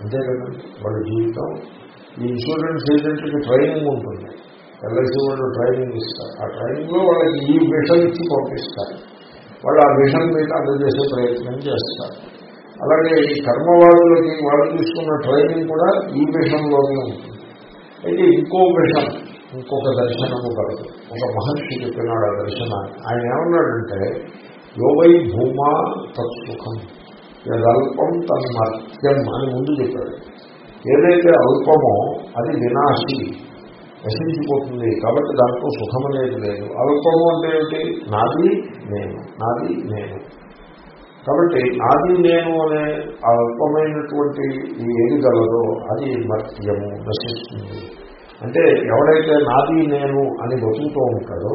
అంతే వాళ్ళ జీవితం ఈ ఇన్సూరెన్స్ ఏజెంట్కి ట్రైనింగ్ ఉంటుంది. ఎల్ఐసి వాళ్ళు ట్రైనింగ్ ఇస్తారు. ఆ ట్రైనింగ్లో వాళ్ళకి ఈ విషయం ఇచ్చి పంపిస్తారు. వాళ్ళు ఆ విషయం మీద అందజేసే ప్రయత్నం చేస్తారు. అలాగే ఈ కర్మవాదులకి వాళ్ళు తీసుకున్న ట్రైనింగ్ కూడా ఈ విషయంలోనే ఉంటుంది. అయితే ఇంకో విషయం ఇంకొక దర్శనము కలదు. ఒక మహర్షి చెప్పినాడు ఆ దర్శనాన్ని. ఆయన ఏమన్నాడంటే యోగై భూమా తత్సుఖం. యదల్పం తన్మత్యం అని ముందు చెప్పాడు. ఏదైతే అల్పమో అది వినాశి నశించిపోతుంది. కాబట్టి దాంట్లో సుఖం అనేది లేదు. అల్పము అంటే ఏమిటి? నాది నేను నాది నేను. కాబట్టి నాది నేను అనే ఆ అల్పమైనటువంటి ఏది గలదో అది మత్యము నశిస్తుంది. అంటే ఎవడైతే నాది నేను అని బతుకుతూ ఉంటాడో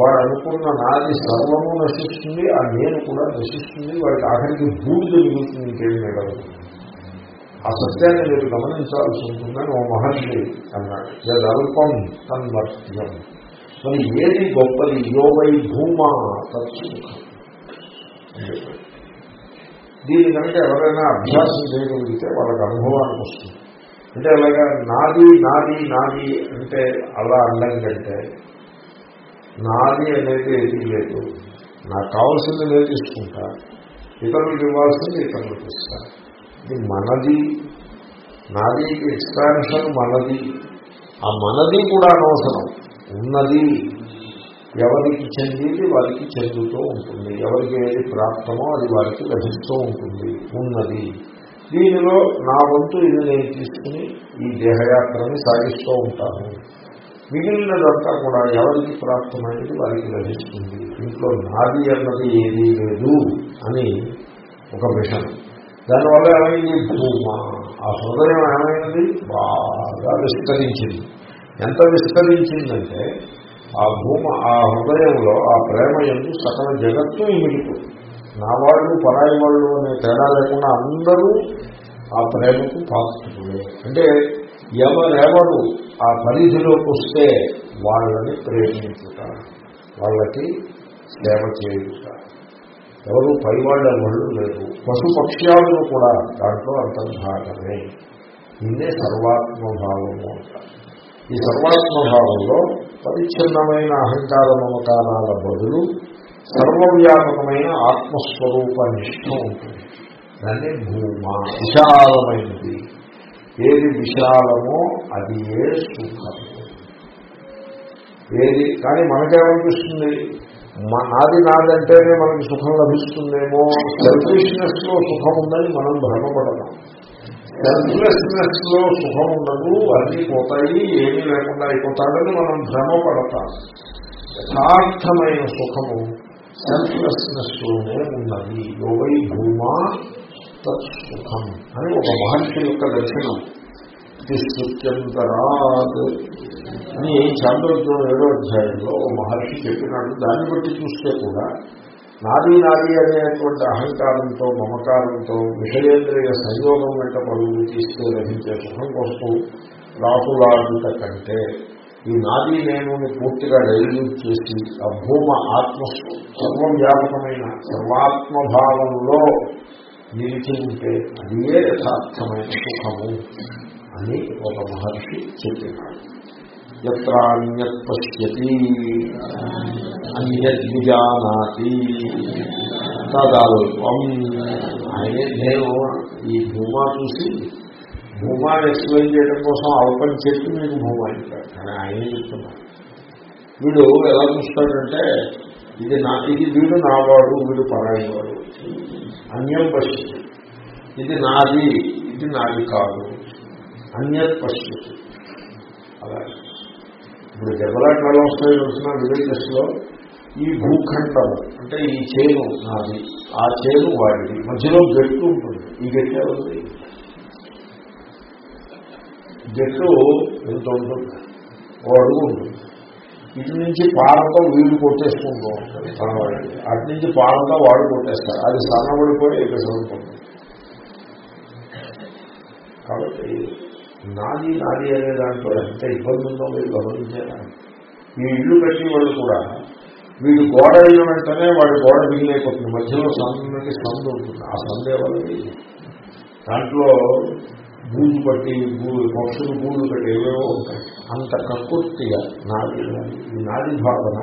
వాడు అనుకున్న నాది సర్వము నశిస్తుంది ఆ నేను కూడా నశిస్తుంది వాడికి ఆఖరికి బూడిద మిగులుతుంది ఇంకేం మిగలదు ఆ సత్యాన్ని మీరు గమనించాల్సి ఉంటుందని ఓ మహర్షి అన్నాడు. యదల్పం తన్మర్త్యం మరి ఏది గొప్పది? యోగై భూమా తత్సుఖం దీని కనుక ఎవరైనా అభ్యాసం చేయగలిగితే వాళ్ళకి అనుభవానికి వస్తుంది. అంటే అలాగా నాది నాది నాది అంటే అలా అండం కంటే నాది అనేది ఏది లేదు. నాకు కావాల్సింది నేను తీసుకుంటా. ఇతరులకు ఇవ్వాల్సింది ఇతరులకు ఇస్తా ఇది మనది నాది ఎక్స్పాన్షన్ మనది. ఆ మనది కూడా అనవసరం. ఉన్నది ఎవరికి చెందింది వారికి చెందుతూ ఉంటుంది. ఎవరికి ఏది ప్రాప్తమో అది వారికి లభిస్తూ ఉంటుంది. ఉన్నది. దీనిలో నా వంతు ఇది నేను తీసుకుని ఈ దేహయాత్రని సాగిస్తూ ఉంటాను మిగిలినదంతా కూడా ఎవరికి ప్రాప్తమైనది వారికి లభిస్తుంది. ఇంట్లో నాది అన్నది ఏదీ లేదు అని ఒక విషయం దానివల్ల ఏమైంది? భూమ. ఆ హృదయం ఏమైంది? బాగా విస్తరించింది. ఎంత విస్తరించిందంటే ఆ భూమ ఆ హృదయంలో ఆ ప్రేమ ఎందు సకల జగత్తు ఇమిడిపోయింది నా వాళ్ళు పరాయి వాళ్ళు అనే తేడా లేకుండా అందరూ ఆ ప్రేమకు పాత్రులే అంటే ఎవరెవరు ఆ పరిధిలోకి వస్తే వాళ్ళని ప్రేమించుట వాళ్ళకి సేవ చేయుట ఎవరు పైవాళ్ళ వాళ్ళు లేరు పశుపక్ష్యాలను కూడా దాంట్లో అంతర్భాగమే. ఇదే సర్వాత్మభావము అంటారు ఈ సర్వాత్మభావంలో పరిచ్ఛిన్నమైన అహంకార మమకారాల బదులు సర్వవ్యాపకమైన ఆత్మస్వరూప నిష్ఠ ఉంటుంది. దాన్ని భూమ. విశాలమైనది. ఏది విశాలమో అది ఏ సుఖము. ఏది కానీ మనకేమనిపిస్తుంది? నాది నాదంటేనే మనకి సుఖం లభిస్తుందేమో. సెల్ఫిష్నెస్లో సుఖం ఉందని మనం భ్రమపడతాం. సెల్ఫ్లెస్నెస్లో సుఖం ఉండదు అన్నీ పోతాయి ఏమీ లేకుండా అయిపోతాడని మనం భ్రమపడతాం. యథార్థమైన సుఖము సెల్ఫ్లెస్నెస్లోనే ఉన్నది యోగై భూమా తత్సుఖం అని ఒక మహర్షి యొక్క దర్శనం. ఇది అని చాంద్రోద్యం ఏడో అధ్యాయంలో ఓ మహర్షి చెప్పినాడు. దాన్ని బట్టి చూస్తే కూడా నాది నాది అనేటువంటి అహంకారంతో మమకారంతో విషయేంద్రియ సంయోగం వెంట పరుగులు తీస్తే లభించే సుఖం కోసం రాహులాడుట కంటే ఈ నాది నేను పూర్తిగా డైల్యూట్ చేసి ఆ భూమ ఆత్మ సర్వవ్యాపకమైన సర్వాత్మభావంలో నిలిచింటే అదే యథార్థమైన సుఖము అని ఒక మహర్షి చెప్పినాడు ఎత్రాన్యత్ పశ్యతి అన్యద్విజానాతి తదల్పం. ఆయనే నేను ఈ భూమా చూసి భూమాని ఎక్స్ప్లెయిన్ చేయడం కోసం అల్పం చెప్పి మీకు భూమా చెప్పాడు కానీ ఆయనే చెప్తున్నాను వీడు ఎలా చూస్తాడంటే ఇది నా ఇది వీడు నావాడు వీడు పరాయివాడు. అన్యం పశ్యతి. ఇది నాది ఇది నాది కాదు. అన్యత్ పశ్యతి. అలా. ఇప్పుడు దెబ్బలాట్లు వస్తాయి చూసిన తెలిసిన విలేజెస్లో ఈ భూఖండము అంటే ఈ చేను నాది ఆ చేను వాడిది. మధ్యలో గట్టు ఉంటుంది. ఈ గట్టి ఉంది గట్టు ఎంత ఉంటుంది. ఓ అడుగు ఉంటుంది. ఇటు నుంచి పాలతో వీళ్ళు కొట్టేసుకుంటూ ఉంటారు తన అటు నుంచి పాలతో వాడు కొట్టేస్తారు. అది సన్నబడిపోయి ఎక్కడిపోతుంది కాబట్టి నాది నాది అనే దాంట్లో ఎంత ఇబ్బంది ఉందో మీరు గమనించారా ఈ ఇల్లు కట్టి వాళ్ళు కూడా వీడు గోడ అయిన వెంటనే వాడి గోడ మిగిలిపోతుంది. మధ్యలో సన్నటి సందు ఉంటుంది. ఆ సందే వాళ్ళది దాంట్లో బూజు పట్టి బూ- పక్షులు బూజు పట్టి ఏవేవో ఉంటాయి. అంత కక్కుర్తిగా నాది నాది భావన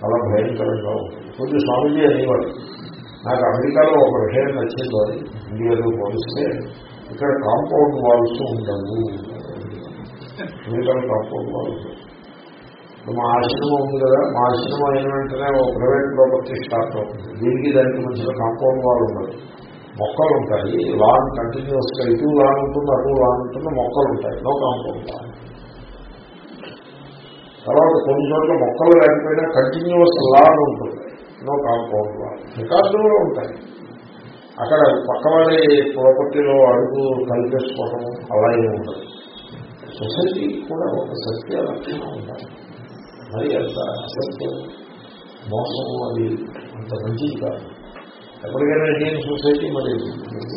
చాలా భయంకరంగా ఉంటుంది కొంచెం స్వామీజీ అనేవాడు నాకు అమెరికాలో ఒక విషయం నచ్చింది అది ఇండియాలో పోలిస్తే ఇక్కడ కాంపౌండ్ వాల్స్ ఉండవు. అమెరికాలో కాంపౌండ్ వాల్స్. మా ఆశ్రమం ఉంది కదా మా ఆశ్రమం అయిన వెంటనే ఒక ప్రైవేట్ ప్రాపర్టీ స్టార్ట్ అవుతుంది. దీనికి దానికి మధ్యలో కాంపౌండ్ వాల్ ఉండదు మొక్కలు ఉంటాయి లాన్ కంటిన్యూస్గా ఇటు లాన్ ఉంటుంది అటు లాన్ ఉంటుంది మొక్కలు ఉంటాయి. నో కాంపౌండ్ వాల్ తర్వాత కొన్ని చోట్ల మొక్కలు లేకపోయినా కంటిన్యూస్ లాన్ ఉంటుంది. నో కాంపౌండ్ వాల్ రికార్డులు ఉంటాయి. అక్కడ పక్కవాడి ప్రాపర్టీలో అడుగు కలిపేసుకోవటము అలా ఏమి ఉండదు. సొసైటీ కూడా ఒక సత్య లక్షణం ఉండాలి. మరి అంత అసత్యం మోసం అది అంత మంచిది కాదు. ఎప్పటికైనా ఇండియన్ సొసైటీ మరి?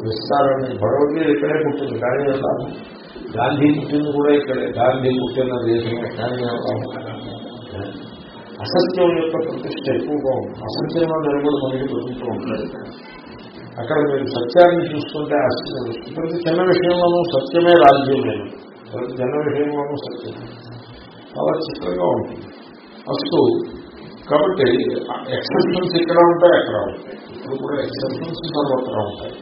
విస్తారాన్ని భగవద్గీత ఇక్కడే పుట్టింది. కానీ వెళ్తాము గాంధీ పుట్టింది కూడా ఇక్కడే గాంధీ పుట్టిన దేశమే కానీ అసత్యం యొక్క ప్రతిష్ట ఎక్కువగా ఉంది. అసత్యంలో నిలబడి మనకి బతుకుతూ ఉంటుంది. అక్కడ మీరు సత్యాన్ని చూసుకుంటే ఆశ్చర్యం ప్రతి చిన్న విషయంలోనూ సత్యమే రాజ్యం లేదు. ప్రతి చిన్న విషయంలోనూ సత్యం. చాలా చిత్రంగా ఉంటుంది అసలు కాబట్టి ఎక్సెప్షన్స్ ఇక్కడ ఉంటాయి అక్కడ ఉంటాయి. ఇప్పుడు కూడా ఎక్సెప్షన్స్ సర్వత్రా ఉంటాయి.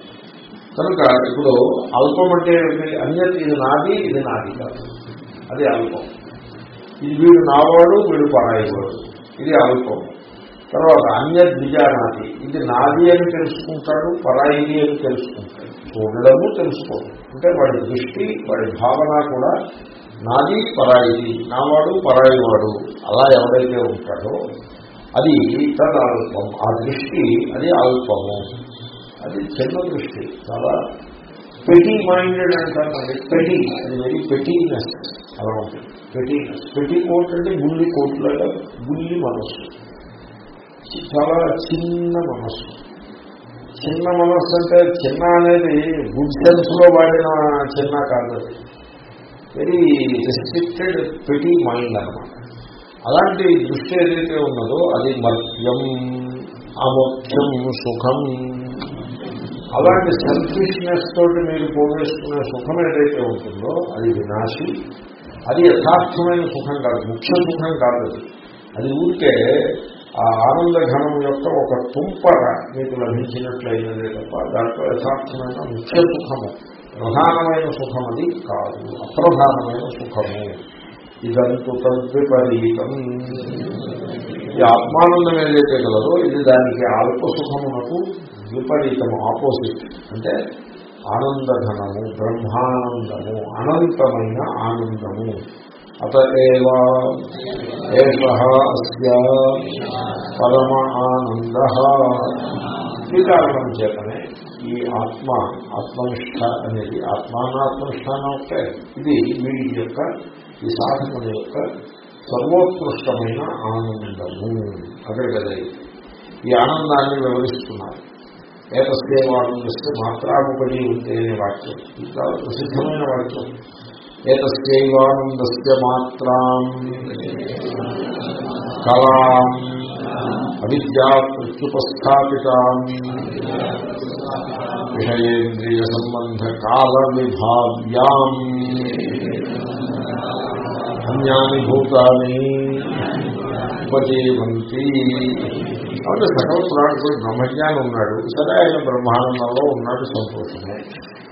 కనుక ఇప్పుడు అల్పం అంటే ఏమిటి? అన్యత్ ఇది నాది ఇది నాది కాదు. అది అల్పం. ఇది వీడు నావాడు వీడు పరాయివాడు. ఇది అల్పం. తర్వాత అన్య ద్విజానాది ఇది నాది అని తెలుసుకుంటాడు పరాయిది అని తెలుసుకుంటాడు. చూడడము తెలుసుకోవడం. అంటే వాడి దృష్టి వాడి భావన కూడా నాది పరాయిది. నావాడు పరాయివాడు. అలా ఎవరైతే ఉంటాడో అది తన అల్పం ఆ దృష్టి అది అల్పము. అది చిన్న దృష్టి. చాలా పెటీ మైండెడ్ అంటారు పెటీ అది వెరీ పెటీనెస్ అలా ఉంటుంది. పెటీనెస్ పెటీ కోట్ అంటే బుల్లి కోట్ లాగా బుల్లి మనస్సు చాలా చిన్న మనస్సు. చిన్న మనస్సు అంటే చిన్న అనేది గుడ్ సెన్స్లో వాడిన చిన్న కాదు వెరీ రెస్ట్రిక్టెడ్ పెటీ మైండ్ అనమాట అలాంటి దృష్టి ఏదైతే ఉన్నదో అది మర్త్యం అమోక్షం సుఖం అలాంటి సెల్ఫిష్నెస్ తోటి మీరు పోగేసుకునే సుఖం ఏదైతే ఉంటుందో అది వినాశి అది యథార్థమైన సుఖం కాదు ముఖ్య సుఖం కాదు అది. ఊరికే ఆ ఆనంద ఘనం యొక్క ఒక తుంపర మీకు లభించినట్లయినదే తప్ప దాంట్లో యథార్థమైన ముఖ్య సుఖము ప్రధానమైన సుఖం అది కాదు అప్రధానమైన సుఖము. ఇదంతు తద్విపరీతం. ఈ ఆత్మానందం ఏదైతే కలదో ఇది దానికి అల్ప సుఖమునకు విపరీతము ఆపోజిట్. అంటే ఆనందఘనము బ్రహ్మానందము అనంతమైన ఆనందము. అత పరమ ఆనంద. ఈ కారణం చేతనే ఈ ఆత్మ ఆత్మనిష్ట అనేది ఆత్మానాత్మనిష్టానం ఇది వీడి యొక్క ఈ సాధకుని యొక్క సర్వోత్కృష్టమైన ఆనందము. అదే కదా ఈ ఆనందాన్ని వివరిస్తున్నారు. ఏతస్యైవానందస్తే మాత్రాముపడి ఉంటే అనే వాక్యం ఇది చాలా ప్రసిద్ధమైన వాక్యం ఏతస్యైవానందస్య మాత్రాం కళాం అవిద్యా ప్రత్యుపస్థాపితాం విషయేంద్రియ సంబంధ కాల విభావ్యాం అన్యాని భూతాని ఉపజీవంతి కాబట్టి సకల పురాణకుడు బ్రహ్మజ్ఞానం ఉన్నాడు సరే ఆయన బ్రహ్మానందంలో ఉన్నాడు సంతోషమే.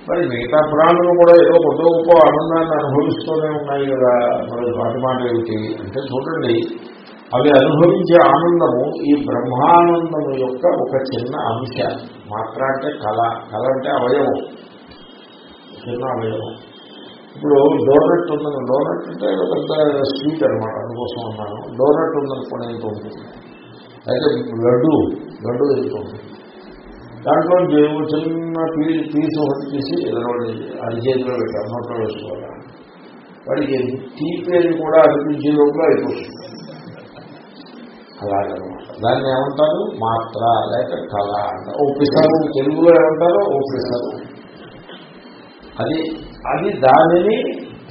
మరి మిగతా పురాణాలు కూడా ఏదో కొత్త గొప్ప ఆనందాన్ని అనుభవిస్తూనే ఉన్నాయి కదా. మరి వాటి మాట ఏమిటి అంటే చూడండి అవి అనుభవించే ఆనందము ఈ బ్రహ్మానందము యొక్క ఒక చిన్న అంశ. మాత్ర అంటే కళ. కళ అంటే అవయవం. చిన్న అవయవం. ఇప్పుడు డోనట్ ఉందని డోనట్ అంటే పెద్ద స్వీట్ అనమాట అందుకోసం అన్నాను. డోనట్ ఉందనుకోండి ఎంత ఉంటుంది అయితే లడ్డు లడ్డు వెళ్తుంది దాంట్లో దేవుడు చిన్న పీ పీస్ ఒకటి తీసి ఎదురవాడి అరిచేతిలో పెట్టారు నోట్లో వేసుకోవాలి. వాడికి తీపేది కూడా అనిపించే లోపల అయిపోతుంది. అలాగనమాట. దాన్ని ఏమంటారు? మాత్ర లేక కళ అంటారు ఓ పిసరు తెలుగులో ఏమంటారు? ఓ పిసరు అది అది దానిని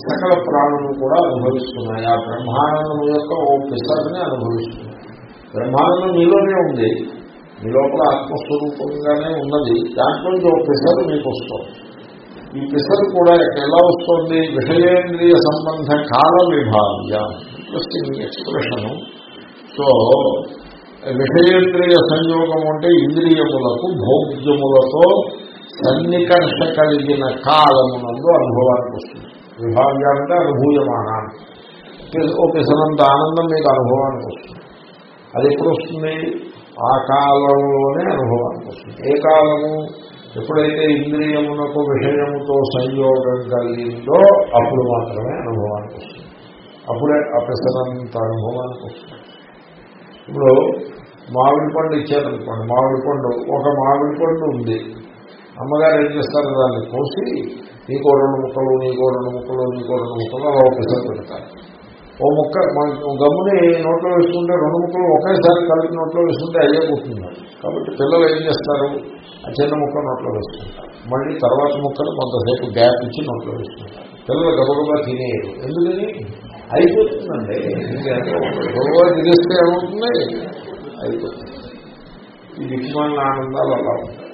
సకల ప్రాణులు కూడా అనుభవిస్తున్నాయి. ఆ బ్రహ్మానందం యొక్క ఓ పిసర్ని అనుభవిస్తున్నాయి. బ్రహ్మానందం మీలోనే ఉంది. మీ లోపల ఆత్మస్వరూపంగానే ఉన్నది. దాంట్లో ఒక పిసర్ మీకు వస్తుంది. ఈ పిసరు కూడా ఎలా వస్తుంది? విషయేంద్రియ సంబంధ కాల విభావ్య ఇంట్రెస్టింగ్ ఎక్స్ప్రెషను సో విషయేంద్రియ సంయోగం అంటే ఇంద్రియములకు భోగ్యములతో సన్నికర్ష కలిగిన కాలమునందు అనుభవానికి వస్తుంది. విభావ్య అంటే అనుభూయమానాన్ని ఓ పిసరంత ఆనందం మీకు అనుభవానికి వస్తుంది. అది ఎప్పుడు వస్తుంది ఆ కాలంలోనే అనుభవానికి వస్తుంది. ఏ కాలము? ఎప్పుడైతే ఇంద్రియమునకు విషయముతో సంయోగం కలిగిందో అప్పుడు మాత్రమే అనుభవానికి వస్తుంది. అప్పుడే ఆ అనుభవానికి వస్తుంది. ఇప్పుడు మామిడి పండు ఇచ్చారనుకోండి మామిడి పండు ఒక మామిడి పండు ఉంది. అమ్మగారు ఏం చేస్తారు? దాన్ని కోసి నీకో రెండు ముక్కలు నీకో రెండు ముక్కలు నీకో రెండు ముక్కలు అలా ఒక పెడతారు. ఓ ముక్క గమ్ముని నోట్లో వేసుకుంటే రెండు ముక్కలు ఒకేసారి కలిపి నోట్లో వేసుకుంటే అయ్యే కూర్చున్నారు కాబట్టి పిల్లలు ఏం చేస్తారు? ఆ చిన్న ముక్క నోట్లో వేసుకుంటారు. మళ్ళీ తర్వాత ముక్కలు కొంతసేపు గ్యాప్ ఇచ్చి నోట్లో వేసుకుంటారు. పిల్లలు గబగబా తినేయరు. ఎందుకని? అయిపోతుందండి. గబగబా తినేస్తే ఏమవుతుంది? అయిపోతుంది. ఈ దిగ్మాన ఆనందాలు అలా ఉంటాయి.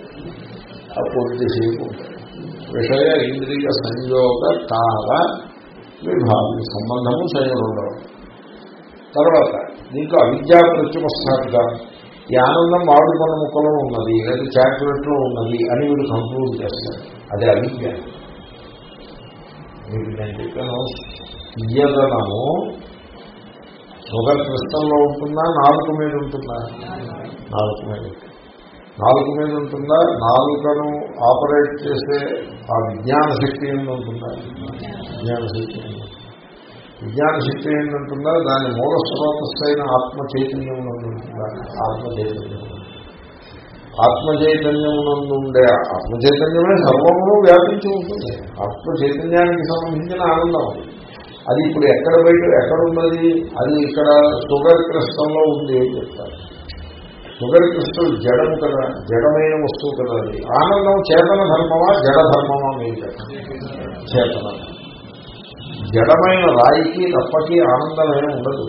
ఆ కొద్దిసేపు ఉంటాయి. విషయ ఇంద్రియ సంయోగ తార విభావి సంబంధము సంయోగం తర్వాత దీంట్లో అవిద్యా ప్రత్యుపస్థాపిగా ఈ ఆనందం మామిడి పండు ముక్కలో ఉన్నది లేదా చాక్లెట్లో ఉన్నది అని వీడు కంక్లూడ్ చేస్తారు అదే అవిద్య. మీకు నేను చెప్పాను తీయదనము షుగర్ క్రిస్టల్లో ఉంటుందా నాలుగు మీద ఉంటుందా? నాలుగు మీద. నాలుగు మీద ఉంటుందా? నాలుగను ఆపరేట్ చేసే ఆ విజ్ఞాన శక్తి ఏంది ఉంటుందా? విజ్ఞాన శక్తి విజ్ఞాన శక్తి ఏంటంటుందా దాని మూల స్రోతస్థైన ఆత్మ చైతన్యం ఉంటుందా? ఆత్మ చైతన్యం ఆత్మ చైతన్యం ఉండే ఆత్మ చైతన్యమే సర్వమును వ్యాపించి ఉంటుంది. ఆత్మ చైతన్యానికి సంబంధించిన ఆనందం అది. ఇప్పుడు ఎక్కడ బయట ఎక్కడ ఉన్నది అది ఇక్కడ షుగర్ క్రిస్టంలో ఉంది ఏం చెప్తారు. షుగర్ క్రిస్టల్ జడము కదా జడమైన వస్తువు కదా అది. ఆనందం చేతన ధర్మమా జడ ధర్మమా మీరు చేతన. జడమైన రాయికి తప్పకి ఆనందమైన ఉండదు.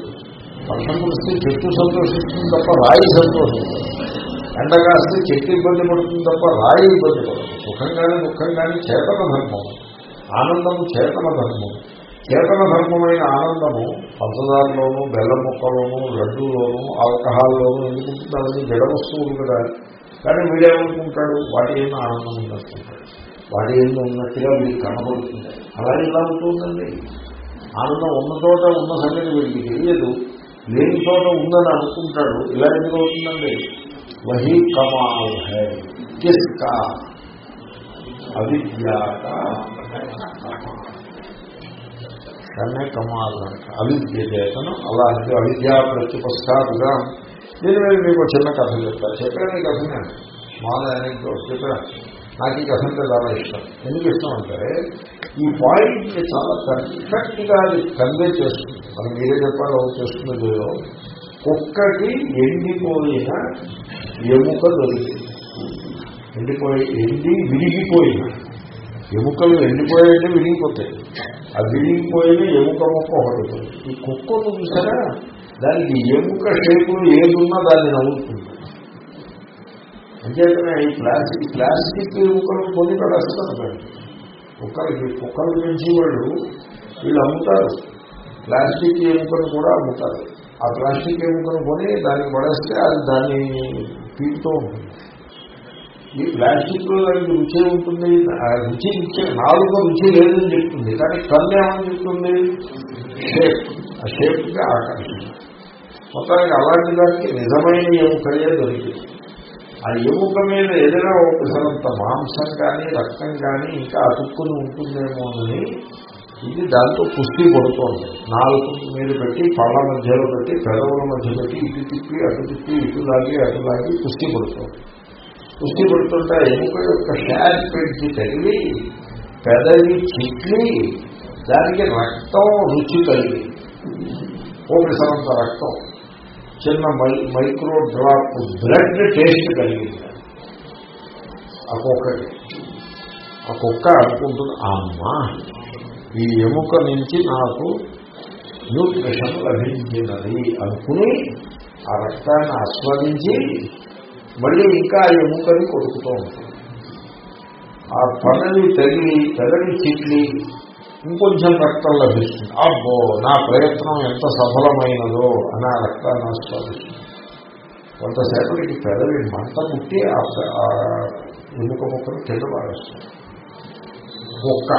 వర్షం కురిస్తే చెట్టు సంతోషిస్తుంది తప్ప రాయి సంతోషిస్తుంది ఎండ కాస్తే చెట్టు ఇబ్బంది పడుతుంది తప్ప రాయి ఇబ్బంది పడుతుంది సుఖంగానే దుఃఖంగానే చేతన ధర్మం. ఆనందం చేతన ధర్మం. చేతన ధర్మమైన ఆనందము పంచదారలోను బెల్ల ముక్కలోను లడ్డూలోను ఆల్కహాల్లోను ఎందుకుంటున్నారని జడ వస్తువులు కదా. కానీ వీడేమనుకుంటాడు? వాటి ఏమి ఆనందం ఉన్నట్టుంటాడు వాటి ఏమి ఉన్నట్టుగా వీడికి కనబడుతుంది. అలా ఇలా ఉంటుందండి. ఆనందం ఉన్న చోట ఉన్న సంగతి వీడికి తెలియదు. లేని చోట ఉందని అనుకుంటాడు. ఇలా ఎందుకు అవుతుందండి? వహీ కమాల్ హై కిస్కా అవిద్యాక దాన్నే కమాల్ అంట అవిద్య చేతను అలాంటి అవిద్యా ప్రత్యుపస్థాతుగా నేను మీద మీకు చిన్న కథ చెప్తాను చెప్పాను ఈ కథనే స్మాల్ యానిక్తో చెప్పా నాకు ఈ కథ అంటే చాలా ఇష్టం. ఎందుకు ఇష్టం అంటే ఈ పాయింట్ చాలా పర్ఫెక్ట్గా అది కన్వే చేస్తుంది. మనం మీరే చెప్పాలి అవును చేస్తున్నది కుక్కకి ఎండిపోయిన ఎముక దొరికింది. ఎండిపోయి ఎండి విరిగిపోయిన. ఎముకలు ఎండిపోయాయంటే విరిగిపోతాయి. ఆ విరిగిపోయి ఎముక ముక్క ఒకటి ఈ కుక్క చూసారా? దానికి ఎముక షేపులు ఏదున్నా దాన్ని నవ్వుతుంది అంచేతనే ఈ ప్లాస్టిక్ ప్లాస్టిక్ ఎముకలు కొని పడేస్తారు కుక్కలకి కుక్కలు పెంచి వాళ్ళు వీళ్ళు అమ్ముతారు. ప్లాస్టిక్ ఎముకలు కూడా అమ్ముతారు. ఆ ప్లాస్టిక్ ఎముకను కొని దానికి పడేస్తే అది దాన్ని పీకుతూ ఉంటుంది. ఈ ప్లాస్టిక్లో దానికి రుచి ఉంటుంది రుచి రుచి నాలుగు రుచి లేదని చెప్తుంది. కానీ కన్ను ఏమని చెప్తుంది? షేప్ ఆ షేప్గా ఆకర్షణ మొత్తానికి అలాంటి దానికి నిజమైన ఎముకలే దొరికింది. ఆ ఎముక మీద ఏదైనా ఒకసారంత మాంసం కానీ రక్తం కానీ ఇంకా అతుక్కుని ఉంటుందేమో అని ఇది దాంతో పుష్టి కొడుతోంది. నాలుగు మీద పెట్టి పళ్ళ మధ్యలో పెట్టి పెదవుల మధ్య పెట్టి ఇటు తిప్పి అటు తిప్పి ఇటు లాగి అటు లాగి పుష్టి కొడుతోంది. పుష్టి పడుతుంటే ఎముక యొక్క షార్ పెట్టి తగిలి పెదవి చిట్లి దానికి రక్తం రుచి కలిగి. ఓపిసరంత రక్తం. చిన్న మై మైక్రో డ్రాప్ బ్లడ్ టేస్ట్ కలిగింది. ఆ కుక్కకి. ఆ కుక్క అనుకుంటుంది అమ్మా ఈ ఎముక నుంచి నాకు న్యూట్రిషన్ లభించినది అనుకుని ఆ రక్తాన్ని ఆస్వాదించి మళ్ళీ ఇంకా ఆ ఎముకని కొడుకుతూ ఉంటుంది ఆ పనని తగిలి పెదవి చిట్లి ఇంకొంచెం రక్తం లభిస్తుంది. అబ్బో నా ప్రయత్నం ఎంత సఫలమైనదో అని ఆ రక్తాన్ని ఆస్వాదిస్తుంది. కొంతసేపటికి పెదవి మంట పుట్టి ఆ ఎముక ముక్కను కింద పారేస్తుంది. కుక్క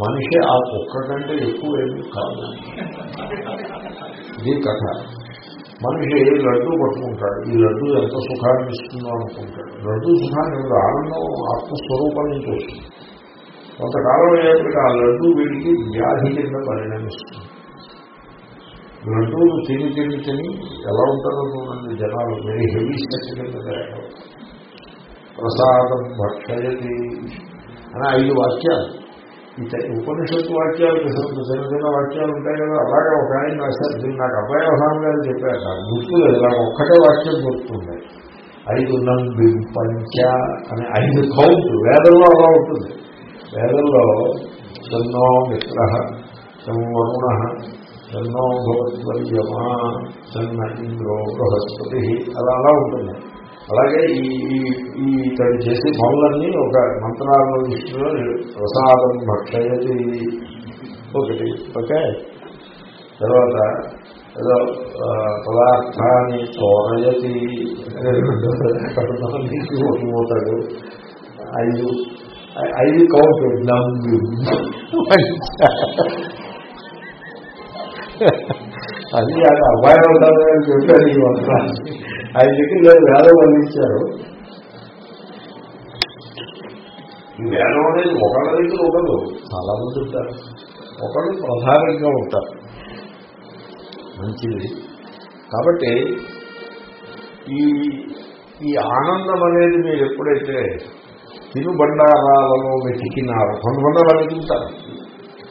మనిషి ఆ కుక్క కంటే ఎక్కువ ఏమి కాదు. ఇది కథ. మనిషి లడ్డు పట్టుకుంటాడు? ఈ లడ్డు ఎంత సుఖాన్ని ఇస్తుందో అనుకుంటాడు. లడ్డు సుఖాన్ని ఆనందం ఆత్మస్వరూపం నుంచి వస్తుంది కొంతకాలం అయ్యేప్పటికీ ఆ లడ్డు వీడికి వ్యాధి కింద పరిణమిస్తుంది లడ్డూలు తిని తిని తిని ఎలా ఉంటారో చూడండి జనాలు. వెరీ హెవీ స్టెచ్ కింద తయారు ప్రసాదం భక్షయతి అని ఐదు వాక్యాలు. ఉపనిషత్తు వాక్యాలు చిన్న చిన్న వాక్యాలు ఉంటాయి కదా అలాగే ఒక ఆయన రాశారు. దీన్ని నాకు అబ్బాయి అవసరం గారు చెప్పారు. నాకు గుర్తు లేదు నాకు ఒక్కటే వాక్యం గుర్తుంది. ఐదు నంబి పంచ అని ఐదు కౌంట్ వేదంలో అలా ఉంటుంది. వేదంలో చెన్నో మిత్ర వరుణ చెన్నో భగవద్వర్యమా చెన్న ఇంద్రో బృహస్పతి అలా అలా ఉంటుంది. అలాగే ఈ ఈ తను చేసే భావులన్నీ ఒక మంత్రాల విషయంలో ప్రసాదం భక్షయతి ఒకటి. ఓకే? తర్వాత ఏదో పదార్థాన్ని చోరయతి పోతాడు ఐదు ఐదు కౌంట్ నంబి అది అబ్బాయి ఉంటారు చెప్పారు ఈ మంత్రాన్ని. ఆయన దగ్గర లేదు వేదం అందించారు ఈ వేదం అనేది ఒకళ్ళ దగ్గర ఒకరు చాలా మంది ఉంటారు. ఒకళ్ళు ప్రధానంగా ఉంటారు. మంచిది. కాబట్టి ఈ ఈ ఆనందం అనేది మీరు ఎప్పుడైతే తినుబండారాలలో వెతికినారు కొంతమంది వాళ్ళు వెతుకుతారు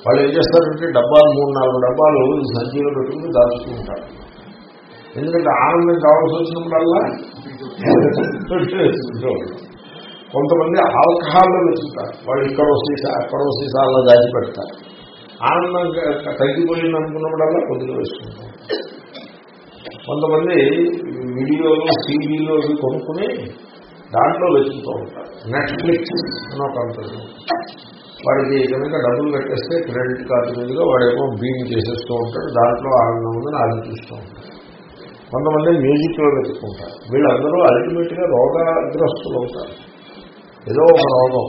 వాళ్ళు ఏం చేస్తారంటే డబ్బాలు మూడు నాలుగు డబ్బాలు సంచిలో పెట్టుకుని దాచుకుంటారు. ఎందుకంటే ఆనందం కావాల్సి వచ్చినప్పుడల్లా కొంతమంది ఆల్కహాల్లో వెతుకుతారు వాళ్ళు ఇక్కడ సీసా అక్కడ సీసాల్లో దాచి పెడతారు ఆనందం తగ్గిపోయింది అనుకున్నప్పుడల్లా కొద్దిగా వేసుకుంటారు. కొంతమంది వీడియోలు టీవీలు అవి కొనుక్కుని దాంట్లో వెతుకుతూ ఉంటారు. నెట్ఫ్లిక్స్ అని ఒక అంటారు వాడికి కనుక డబ్బులు కట్టేస్తే క్రెడిట్ కార్డు మీదుగా వాడేమో బీమ్ చేసేస్తూ ఉంటాడు. దాంట్లో ఆనందం ఉందని ఆలోచిస్తూ చూస్తూ ఉంటాడు కొంతమంది మ్యూజిక్లో వెతుక్కుంటారు. వీళ్ళందరూ అల్టిమేట్గా రోగగ్రస్తులు అవుతారు. ఏదో ఒక రోగం.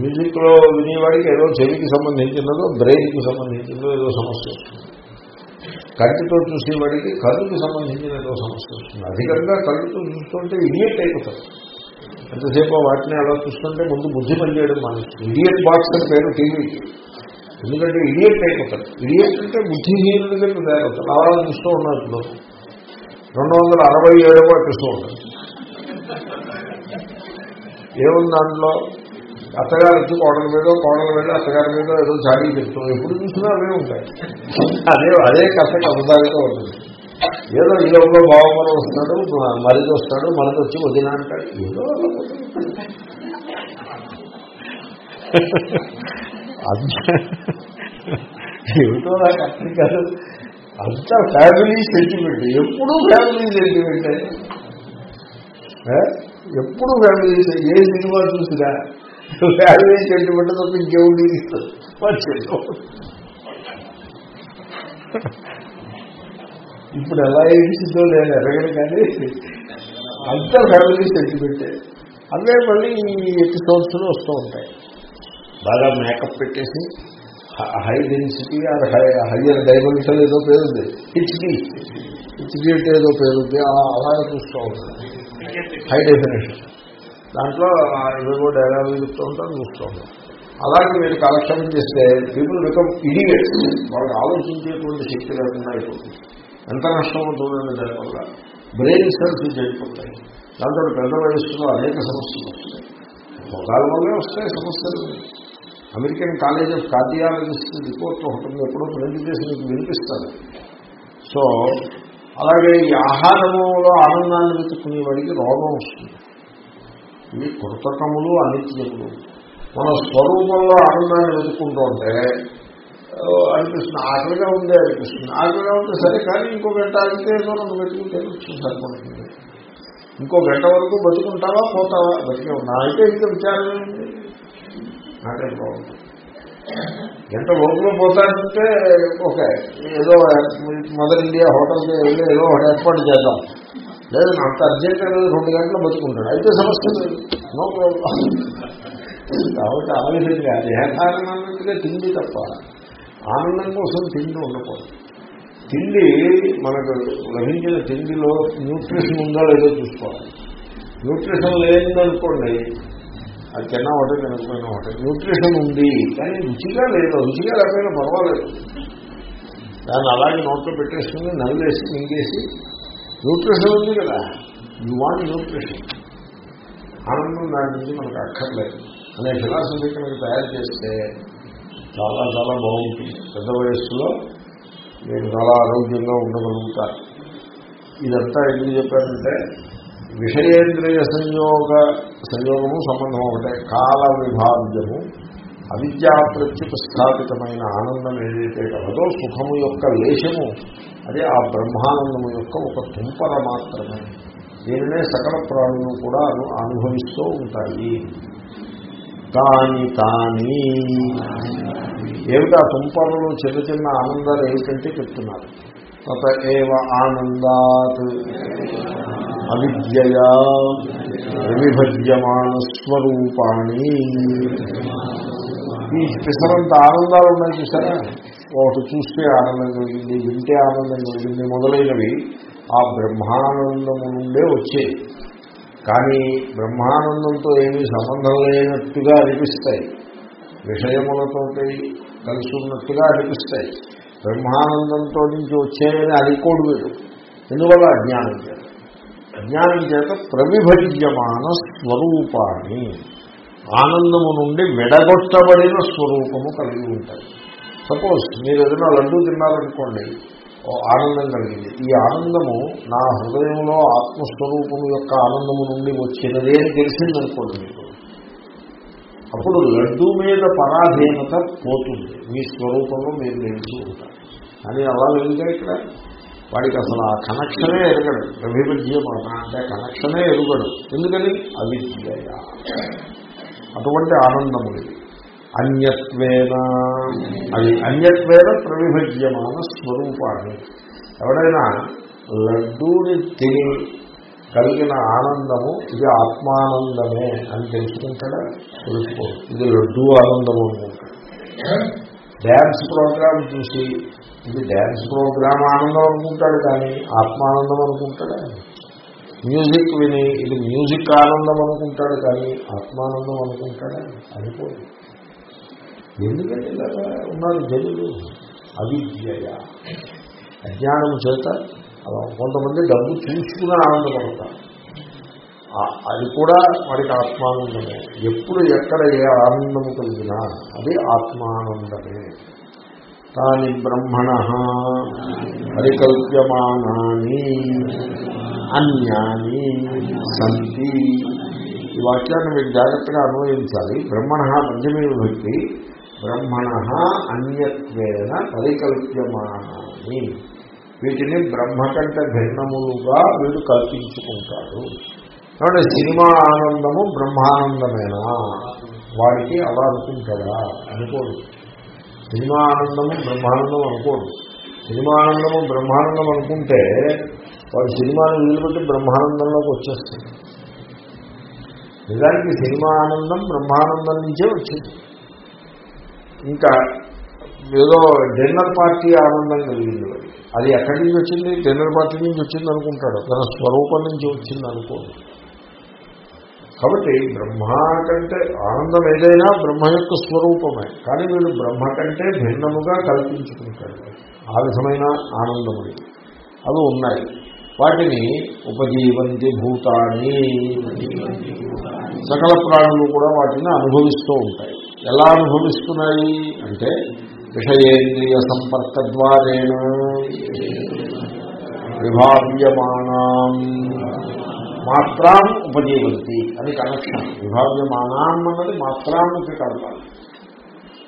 మ్యూజిక్లో వినేవాడికి ఏదో చెవికి సంబంధించినదో బ్రెయిన్కి సంబంధించినదో ఏదో సమస్య వస్తుంది. కంటితో చూసేవాడికి కళ్ళుకి సంబంధించిన ఏదో సమస్య వస్తుంది. అధికంగా కళ్ళుతో చూస్తుంటే ఇడియట్ అయిపోతారు. ఎంతసేపు వాటిని అలా చూస్తుంటే ముందు బుద్ధి పనిచేయడం మానేస్తుంది ఇడియట్ బాక్స్ అని పేరు టీవీకి ఎందుకంటే ఇడియట్ అయిపోతారు. ఇడియట్ అంటే బుద్ధిహీనుడి కింద తయారవుతారు. అలా చూస్తూ ఉన్నారు రెండు వందల అరవై ఏడవ ఎపిసోడ్ ఏముంది దాంట్లో? అత్తగారు వచ్చి కోడల మీద కోడల మీద అత్తగారి మీద ఏదో జాడీ చెప్తాం ఎప్పుడు చూసినా అవే ఉంటాయి. అదే అదే కథ కథదాగా ఉంటుంది ఏదో ఈ లోపల బావమరం వస్తాడు మరిది వస్తాడు మరిది వచ్చి వదిన అంటాడు. ఏదో ఏమిటో నాకు అర్థం కాదు. అంత ఫ్యామిలీ సెంటిమెంట్ ఎప్పుడూ ఫ్యామిలీ సెంటిమెంట్ ఎప్పుడు ఫ్యామిలీ ఏ సినిమా చూసినా ఫ్యామిలీ సెంటిమెంట్ తప్ప ఇంకేముంది ఇప్పుడు ఎలా ఏడిచిందో నేను ఎరగను కానీ అంత ఫ్యామిలీ సెంటిమెంటే అవే మళ్ళీ ఈ ఎపిసోడ్స్లో వస్తూ ఉంటాయి. బాగా మేకప్ పెట్టేసి high density or high higher dimension ఏదో పేరుంది. హెచ్డి హెచ్డి అంటే ఏదో పేరుంది. అలాగే చూస్తూ ఉంటుంది హై డెఫినేషన్ దాంట్లో ఏదో డైలాగులు చెప్తూ ఉంటారు చూస్తూ ఉంటాం అలాగే మీరు కాలక్షేపం చేస్తే పీపుల్ బికమ్ ఇడియట్స్ వాళ్ళకి ఆలోచించేటువంటి శక్తి లేకుండా అయిపోతుంది. ఎంత నష్టమో చూడండి దానివల్ల బ్రెయిన్ సెల్స్ చెడిపోతాయి దాంతో పెద్ద వయస్సులో అనేక సమస్యలు వస్తాయి. భోగాల వల్లే వస్తాయి సమస్యలు. American college of cardiologist report ఒకటి ఎప్పుడో ప్రింట్ చేసి మీకు వినిపిస్తారు సో అలాగే ఈ ఆహారములో ఆనందాన్ని వెతుక్కునే వాడికి రోగం వస్తుంది. ఇవి కృతకములు అనిత్యములు. మన స్వరూపంలో ఆనందాన్ని వెతుక్కుంటూ ఉంటే అనిపిస్తుంది ఆకలిగా ఉందే అనిపిస్తుంది. ఆకలిగా ఉంటే సరే కానీ ఇంకో గంట అయితే మనం వెతుకుంటే సరిపడుతుంది ఇంకో గంట వరకు బతుకుంటావా పోతావా? బతికే ఉన్నా అయితే ఇంకా విచారం ఏంటి నాకేం ప్రాబ్లం ఎంత లోపల పోతానంటే ఓకే ఏదో మదర్ ఇండియా హోటల్కి వెళ్ళి ఏదో ఒకటి ఏర్పాటు చేద్దాం. లేదు అంత అర్జెంట్ అనేది రెండు గంటలు బతుకుంటాడు. అయితే సమస్య లేదు. నో ప్రాబ్లం కాబట్టి ఆ విధంగా దేహానందగా తిండి తప్ప ఆనందం కోసం తిండి ఉండకూడదు. తిండి మనకు లభించిన తిండిలో న్యూట్రిషన్ ఉందో లేదో చూసుకోవాలి. న్యూట్రిషన్ లేదనుకోండి అది తిన్నా ఒకటే తినకపోయినా ఒకటే న్యూట్రిషన్ ఉంది. కానీ రుచిగా లేదు. రుచిగా లేకపోయినా పర్వాలేదు. దాన్ని అలాగే నోట్లో పెట్టేసుకుని నవ్వులేసి మింగేసి న్యూట్రిషన్ ఉంది కదా. యూ వాంట్ న్యూట్రిషన్ ఆనందం దాని నుంచి మనకు అక్కర్లేదు. అనే ఫిలాసఫీ కనుక తయారు చేస్తే చాలా చాలా బాగుంటుంది. పెద్ద వయస్సులో మీరు చాలా ఆరోగ్యంగా ఉండగలుగుతారు. ఇదంతా ఎందుకు చెప్పారంటే విషయేంద్రియ సంయోగ సంయోగము సంబంధం ఒకటే. కాల విభాగ్యము అవిద్యా ప్రత్యుపస్థాపితమైన ఆనందం ఏదైతే కలదో సుఖము యొక్క లేశము అదే ఆ బ్రహ్మానందము యొక్క ఒక తుంపర మాత్రమే. దీనినే సకల ప్రాణులు కూడా అనుభవిస్తూ ఉంటాయి. తాని తాని. ఏమిటా తుంపరలు చిన్న చిన్న ఆనందాలు ఏమిటంటే చెప్తున్నారు. తత ఏవ ఆనందాత్. అవిద్యయా విభజ్యమాన స్వరూపాన్ని ఈ పిసరంత ఆనందాలు ఉన్నాయి చూసారా? ఒకటి చూస్తే ఆనందం కలిగింది వింటే ఆనందం కలిగింది మొదలైనవి ఆ బ్రహ్మానందము నుండే వచ్చేవి కానీ బ్రహ్మానందంతో ఏమీ సంబంధం లేనట్టుగా అనిపిస్తాయి. విషయములతో కలిసి ఉన్నట్టుగా అనిపిస్తాయి. బ్రహ్మానందంతో నుంచి వచ్చాయని అనుకోడు వీడు ఎందువల్ల అజ్ఞానం చేయాలి అజ్ఞానం చేత ప్రవిభజ్యమాన స్వరూపాన్ని ఆనందము నుండి విడగొట్టబడిన స్వరూపము కలిగి ఉంటాయి. సపోజ్ మీరు ఏదైనా లడ్డూ తిన్నారనుకోండి ఓ ఆనందం కలిగింది. ఈ ఆనందము నా హృదయంలో ఆత్మస్వరూపము యొక్క ఆనందము నుండి వచ్చినదే అని తెలిసిందనుకోండి మీకు. అప్పుడు లడ్డూ మీద పరాధీనత పోతుంది. మీ స్వరూపంలో మీరు నిలిచి ఉంటారు. కానీ అలా లేదుగా ఇక్కడ? వాడికి అసలు ఆ కనెక్షనే ఎరగడు. రవిభజ్యం అంటే కనెక్షనే ఎరుగడు. ఎందుకని? అవిద్య అటువంటి ఆనందము ఇది. అన్యత్వేన. అది అన్యత్వేన ప్రవిభజ్యమాన స్వరూపాన్ని. ఎవడైనా లడ్డూని తిని కలిగిన ఆనందము ఇది ఆత్మానందమే అని తెలుసుకుంటాడా? తెలుసుకో ఇది లడ్డూ ఆనందము అనుకుంటాడు. డ్యాన్స్ ప్రోగ్రామ్ చూసి ఇది డ్యాన్స్ ప్రోగ్రామ్ ఆనందం అనుకుంటాడు కానీ ఆత్మానందం అనుకుంటాడు? మ్యూజిక్ విని ఇది మ్యూజిక్ ఆనందం అనుకుంటాడు కానీ ఆత్మానందం అనుకుంటాడా? అనుకోడు. ఎందుకంటే ఇలాగా ఉన్నారు జనులు అవిద్య అజ్ఞానం చేత అలా కొంతమంది డబ్బు చూసుకుని ఆనందపడతారు. అది కూడా వాడికి ఆత్మానందమే. ఎప్పుడు ఎక్కడ ఏ ఆనందము కలిగినా అది ఆత్మానందమే. తాని బ్రహ్మణ పరికల్ప్యమానాన్ని అన్యాని సంతి. ఈ వాక్యాన్ని మీరు జాగ్రత్తగా అన్వయించాలి. బ్రహ్మణ పంచమీ విభక్తి బ్రహ్మణ అన్యత్వేన పరికల్ప్యమానాన్ని వీటిని బ్రహ్మ కంటే భిన్నములుగా వీడు కల్పించుకుంటాడు. కాబట్టి సినిమా ఆనందము బ్రహ్మానందమేనా? వాడికి అలా అనుకుంటాడా? అనుకోడు. సినిమా ఆనందము బ్రహ్మానందం అనుకోడు సినిమా ఆనందము బ్రహ్మానందం అనుకుంటే వాడు సినిమాను వదిలిపెట్టి బ్రహ్మానందంలోకి వచ్చేస్తుంది నిజానికి సినిమా ఆనందం బ్రహ్మానందం నుంచే వచ్చింది. ఇంకా ఏదో డిన్నర్ పార్టీ ఆనందం కలిగింది అది ఎక్కడి నుంచి వచ్చింది? డిన్నర్ పార్టీ నుంచి వచ్చింది అనుకుంటాడు. తన స్వరూపం నుంచి వచ్చింది అనుకోడు. కాబట్టి బ్రహ్మ కంటే ఆనందం ఏదైనా బ్రహ్మ యొక్క స్వరూపమే. కానీ వీడు బ్రహ్మ కంటే భిన్నముగా కల్పించుకుంటాడు. ఆ విధమైన ఆనందములు అవి ఉన్నాయి. వాటిని ఉపజీవంతి భూతాన్ని. సకల ప్రాణులు కూడా వాటిని అనుభవిస్తూ ఉంటాయి. ఎలా అనుభవిస్తున్నాయి? అంటే విషయేంద్రియ సంపర్క ద్వారేణ విభావ్యమానం. మాత్రాం ఉపజీవంతి. అని కనెక్షన్. విభావ్యమానం అన్నది మాత్రానికి కలపాలి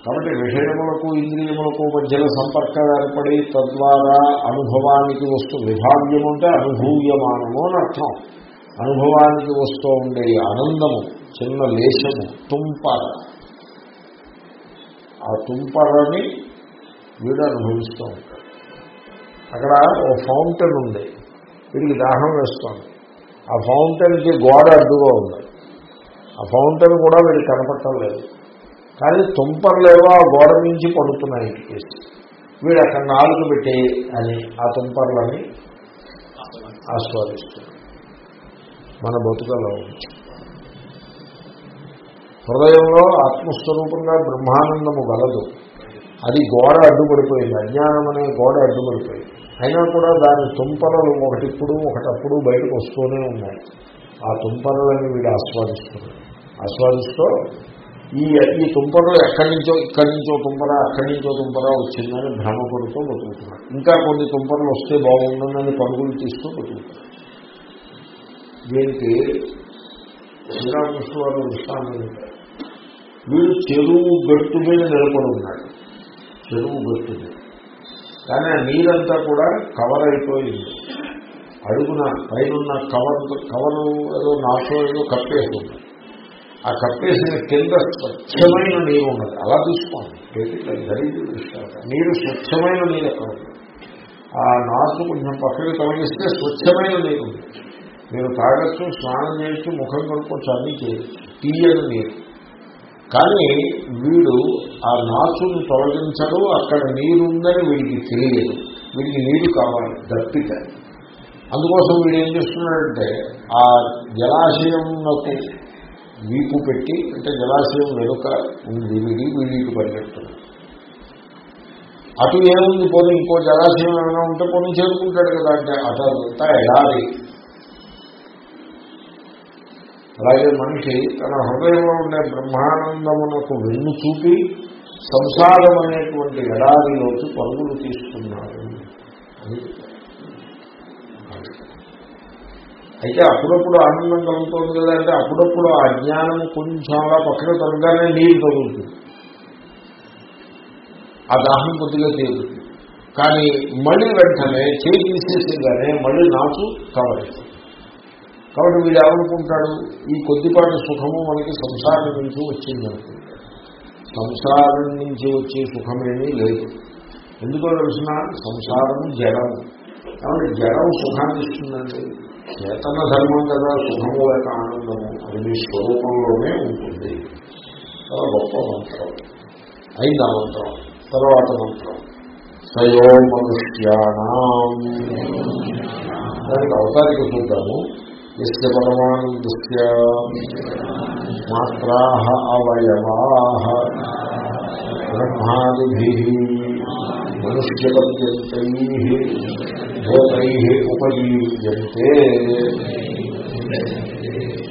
కాబట్టి విషయములకు ఇంద్రియములకు మధ్యలో సంపర్కం ఏర్పడి తద్వారా అనుభవానికి వస్తు విభావ్యము అంటే అనుభూయమానము అని అర్థం. అనుభవానికి వస్తూ ఉండే ఆనందము చిన్న లేశము తుంపర. ఆ తుంపరని వీడు అనుభవిస్తూ ఉంటాడు. అక్కడ ఓ ఫౌంటైన్ ఉంది. వీడికి దాహం వేస్తోంది. ఆ ఫౌంటైన్కి గోడ అడ్డుగా ఉంది. ఆ ఫౌంటైన్ కూడా వీళ్ళు కనపడటం లేదు. కానీ తుంపర్లేవో ఆ గోడ నుంచి పడుతున్నాయి ఇంటికి వీడు అక్కడ నాలుగు పెట్టి అని ఆ తుంపర్లని ఆస్వాదిస్తున్నాడు. మన బతుకలో హృదయంలో ఆత్మస్వరూపంగా బ్రహ్మానందము గలదు. అది గోడ అడ్డుపడిపోయింది. అజ్ఞానం అనే గోడ అడ్డుపడిపోయింది. అయినా కూడా దాని తుంపరలు ఒకటిప్పుడు ఒకటప్పుడు బయటకు వస్తూనే ఉన్నాయి. ఆ తుంపరలని వీడు ఆస్వాదిస్తున్నాడు ఆస్వాదిస్తూ ఈ ఈ తుంపరలు ఎక్కడి నుంచో ఇక్కడి నుంచో తుంపర అక్కడి నుంచో తుంపర వచ్చిందని భ్రమపడుతూ బతుకుతున్నాడు. ఇంకా కొన్ని తుంపరలు వస్తే బాగుంటుందని పరుగులు తీస్తూ బతుకుతున్నాడు. దీనికి శ్రీరామకృష్ణ వారు దృష్టాంతం వీడు చెరువు గట్టు మీద నిలబడి ఉన్నాడు. చెరువు గట్టు మీద. కానీ ఆ నీరంతా కూడా కవర్ అయిపోయింది అడుగున పైన కవర్ కవరు ఏదో నాతో ఏదో కప్పేస్తుంది. ఆ కప్పేసిన కింద స్వచ్ఛమైన నీరు ఉన్నది. అలా చూసుకోండి. గరీబు నీరు స్వచ్ఛమైన నీరు ఎక్కడ ఉంది. ఆ నాసు కొంచెం పక్కకి తొలగిస్తే స్వచ్ఛమైన నీరు ఉంది. మీరు తాగొచ్చు స్నానం చేయొచ్చు ముఖం కడుక్కోవచ్చు అన్నీ చేయొచ్చు. తీయని నీరు. కానీ వీడు ఆ నాచుని తొలగించడు అక్కడ నీరుందని వీడికి తెలియదు. వీడికి నీరు కావాలి దప్పిక అందుకోసం వీడు ఏం చేస్తున్నాడంటే ఆ జలాశయంలోకి వీపు పెట్టి అంటే జలాశయం వెనుక ఉంది వీడి వీడికి పరిగెడుతున్నాడు. అటు ఏముంది పోనీ ఇంకో జలాశయం ఏమైనా ఉంటే పోనీ చేరుకుంటాడు కదా అంటే అటు అంతా ఎడారి. అలాగే మనిషి తన హృదయంలో ఉండే బ్రహ్మానందమునకు వెన్ను చూపి సంసారం అనేటువంటి ఎడారిలోకి పరుగులు తీసుకున్నాడు అని అయితే అప్పుడప్పుడు ఆనందం కలుగుతుంది కదా అంటే అప్పుడప్పుడు ఆ జ్ఞానం కొంచెం అలా పక్కన తొలగానే నీరు తగులుతుంది. ఆ దాహం కొద్దిగా తీరుతుంది కానీ మళ్ళీ వెంటనే చేయి తీసేసేగానే మళ్ళీ నాకు కవర్ అవుతుంది. కాబట్టి వీడు ఏమనుకుంటాడు? ఈ కొద్దిపాటి సుఖము మనకి సంసారం నుంచి వచ్చింది అనుకుంటాడు. సంసారం నుంచి వచ్చే సుఖమేమీ లేదు. ఎందుకో తెలిసిన సంసారము జడము కాబట్టి జడం సుఖాన్ని ఇస్తుందండి. చేతన ధర్మం కదా సుఖము లేక ఆనందము. అది మీ స్వరూపంలోనే ఉంటుంది. చాలా గొప్ప మంత్రం. ఐదా మంత్రం. తర్వాత మంత్రం. సయో మనుష్యాణం. దానికి అవతారిక చూద్దాము. ఎస్య పరమానందస్య మాత్రా అవయవా బ్రహ్మాదిభి మనుష్యపద్యంతై భూతై ఉపజీవ్యంతే.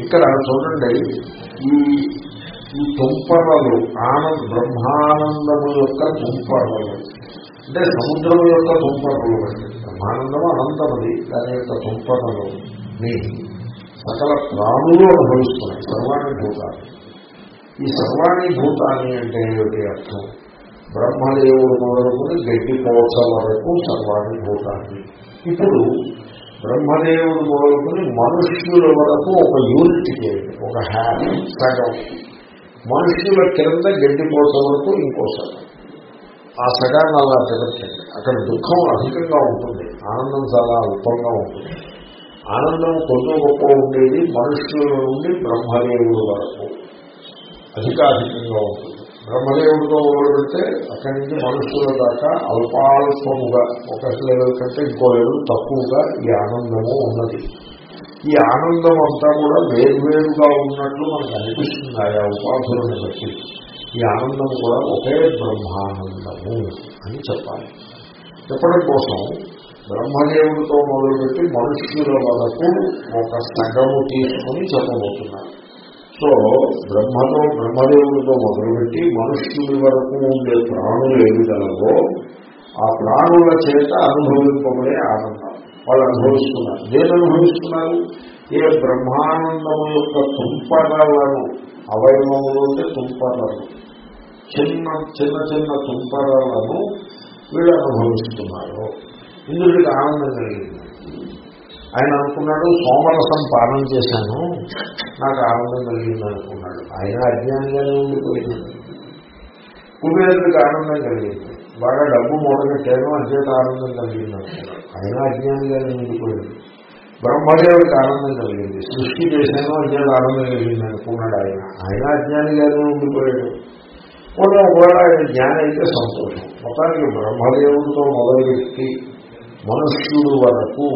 ఇక్కడ చూడండి ఈ ఈ తుంపరలు ఆనంద బ్రహ్మానందము యొక్క తుంపరలు అంటే సముద్రం యొక్క తుంపరలు అంటే బ్రహ్మానందం అనంతమది దాని యొక్క తుంపరలు మీ సకల ప్రాణులు అనుభవిస్తున్నాయి సర్వాణి భూతాలు ఈ సర్వాణి భూతాన్ని అంటే ఏమిటి అర్థం? బ్రహ్మదేవుడు మొదలుకుని గడ్డి పోచ వరకు సర్వాణి భూతాన్ని ఇప్పుడు బ్రహ్మదేవుడు మొదలుకుని మనుష్యుల వరకు ఒక యూనిట్ చేయండి ఒక హ్యాప్ సగం. మనుష్యుల కింద గడ్డి పోచ వరకు ఇంకో సగం. ఆ సగాన్ని అలా తిరగండి అక్కడ దుఃఖం అధికంగా ఉంటుంది ఆనందం చాలా అల్పంగా ఉంటుంది. ఆనందం కొంచెం గొప్ప ఉండేది మనుష్యుల నుండి బ్రహ్మదేవుడు వరకు. అధికాధికంగా ఉంటుంది. బ్రహ్మదేవుడితో మొదలుపెడితే అక్కడి నుంచి మనుషుల దాకా అల్పాల్పముగా ఒక లెవెల్ కంటే ఇంకో లెవెల్ తక్కువగా ఈ ఆనందము ఉన్నది. ఈ ఆనందం అంతా కూడా వేరువేరుగా ఉన్నట్లు మనకు అనిపిస్తుంది ఆయా ఉపాధులను బట్టి. ఈ ఆనందం కూడా ఒకే బ్రహ్మానందము అని చెప్పాలి. చెప్పడం కోసం బ్రహ్మదేవుడితో మొదలుపెట్టి మనుష్యుల వరకు ఒక సగము తీసుకుని చెప్పబోతున్నారు సో బ్రహ్మతో బ్రహ్మదేవుడితో మొదలుపెట్టి మనుష్యుడి వరకు ఉండే ప్రాణులు ఏవి గలవో ఆ ప్రాణుల చేత అనుభవింపబడే ఆనందం. వాళ్ళు అనుభవిస్తున్నారు. నేను అనుభవిస్తున్నారు? ఏ బ్రహ్మానందము యొక్క తుంపరలను అవయవములు అంటే తుంపరలు. చిన్న చిన్న చిన్న తుంపరలను వీళ్ళు అనుభవిస్తున్నారు. ఇంద్రుడికి ఆనందం కలిగింది. ఆయన అనుకున్నాడు సోమరసం పానం చేశాను నాకు ఆనందం కలిగింది అనుకున్నాడు. ఆయన అజ్ఞానిగానే ఉండిపోయింది కుబేరుడికి ఆనందం కలిగింది. బాగా డబ్బు మూడగట్టాను అంచేత ఆనందం కలిగింది అనుకున్నాడు. ఆయన అజ్ఞానిగానే ఉండిపోయింది బ్రహ్మదేవుడికి ఆనందం కలిగింది. సృష్టి చేశాను అంచేత ఆనందం కలిగింది అనుకున్నాడు ఆయన. ఆయన అజ్ఞానిగానే ఉండిపోయాడు. కూడా ఒకవేళ ఆయన జ్ఞానం అయితే సంతోషం. మొత్తానికి బ్రహ్మదేవుడితో మొదలుపెట్టి మనుష్యుడు వరకు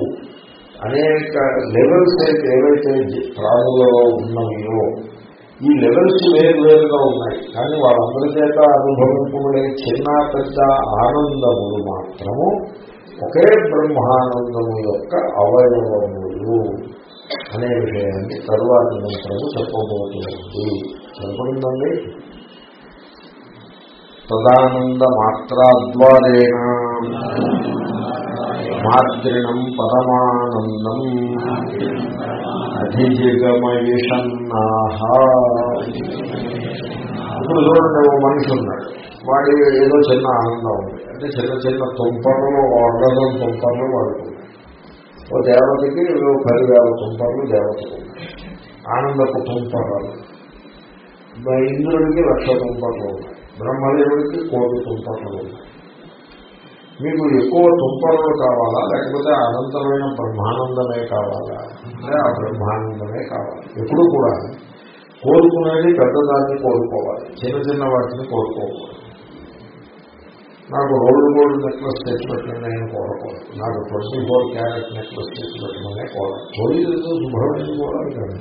అనేక లెవెల్స్ అయితే ఏవైతే ప్రాణులలో ఉన్నాయో ఈ లెవెల్స్ వేరు వేరుగా ఉన్నాయి. కానీ వాళ్ళందరి చేత అనుభవింపబడే చిన్న పెద్ద ఆనందములు మాత్రము ఒకే బ్రహ్మానందము యొక్క అవయవములు అనే విషయాన్ని తరువాత మంత్రము చెప్పబోతుంది చెప్పండి. తదానంద మాత్రాద్వారేణ. మాద్రిణం పరమానందం అధిజిగమయిషన్నాహ. ఇప్పుడు చూడండి ఓ మనిషి ఉన్నాడు. వాడి ఏదో చిన్న ఆనందం ఉంది. అంటే చిన్న చిన్న తుంపర్లు వందలం తుంపర్లు వాడుకున్నాడు ఓ దేవతకి పదివేల తుంపర్లు దేవతకు ఆనందపు తుంపరాలు. ఇంద్రుడికి లక్ష తుంపర్లు ఉన్నాయి. బ్రహ్మదేవుడికి కోటి తుంపర్లు ఉన్నాయి. మీకు ఎక్కువ తుంపరలు కావాలా? లేకపోతే అనంతమైన బ్రహ్మానందమే కావాలా? అంటే ఆ బ్రహ్మానందమే కావాలి. ఎప్పుడు కూడా కోరుకునేది పెద్దదాన్ని కోరుకోవాలి. చిన్న చిన్న వాటిని కోరుకోకూడదు నాకు రోడ్డు గోల్డ్ నెక్లెస్ తెచ్చి పెట్టండి నేను కోరకూడదు. నాకు ట్వంటీ ఫోర్ క్యారెట్ నెక్లెస్ తెచ్చి పెట్టమనే కోరాలి కోరికతో శుభ్రమైన కోరాలి కానీ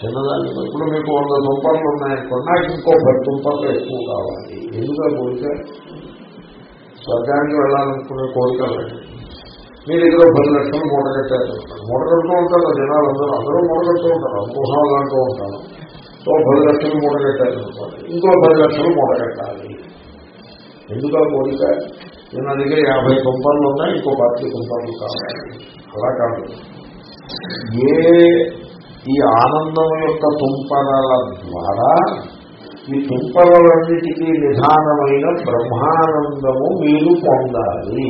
చిన్నదాన్ని ఇప్పుడు మీకు వంద తుంపర్లు ఉన్నాయనుకోండి నాకు ఇంకో పది తుంపర్లు ఎక్కువ కావాలి. ఎందుకు స్వర్గానికి వెళ్ళాలనుకునే కోరికలు మీ దగ్గర పది లక్షలు మూటగట్టారు మూటగడుతూ ఉంటారు జనాలు అందరూ. అందరూ మూటగడుతూ ఉంటారు. అనుకోసాలు అంటూ ఉంటారు. సో పది లక్షలు మూటగట్టారు ఇంకో పది లక్షలు మూటగట్టాలి ఎందుకు ఆ కోరిక? నేను నా దగ్గర యాభై కుంపర్లు ఉన్నాయి ఇంకో పార్టీ కుంపర్లు కావాలి. అలా కాదు. ఏ ఈ ఆనందం యొక్క తుంపరాల ద్వారా ఈ తుంపరలన్నిటికీ నిధానమైన బ్రహ్మానందము మీరు పొందాలి